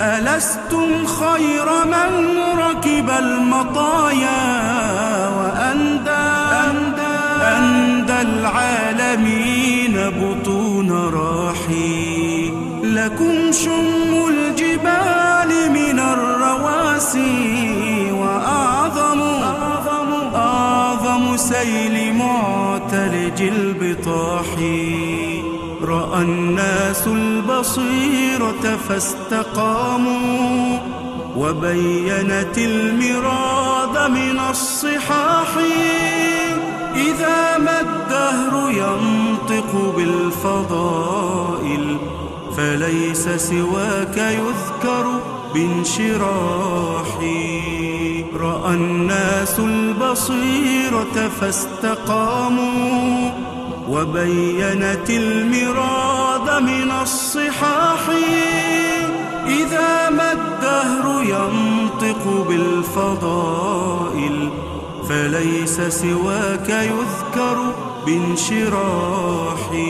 ألستم خير من ركب المطايا وأندى أندى, أندى العالمين بطون راحي لكم شم الجبال من الرواسي وأعظم أعظم, أعظم سيل معتلج البطاح رأى الناس البصيرة فاستقاموا وبينت المراد من الصحاح إذا ما الدهر ينطق بالفضائل فليس سواك يذكر بانشراحي رأى الناس البصيرة فاستقاموا وبينت المراد من الصحاح إذا ما الدهر ينطق بالفضائل فليس سواك يذكر بانشراحي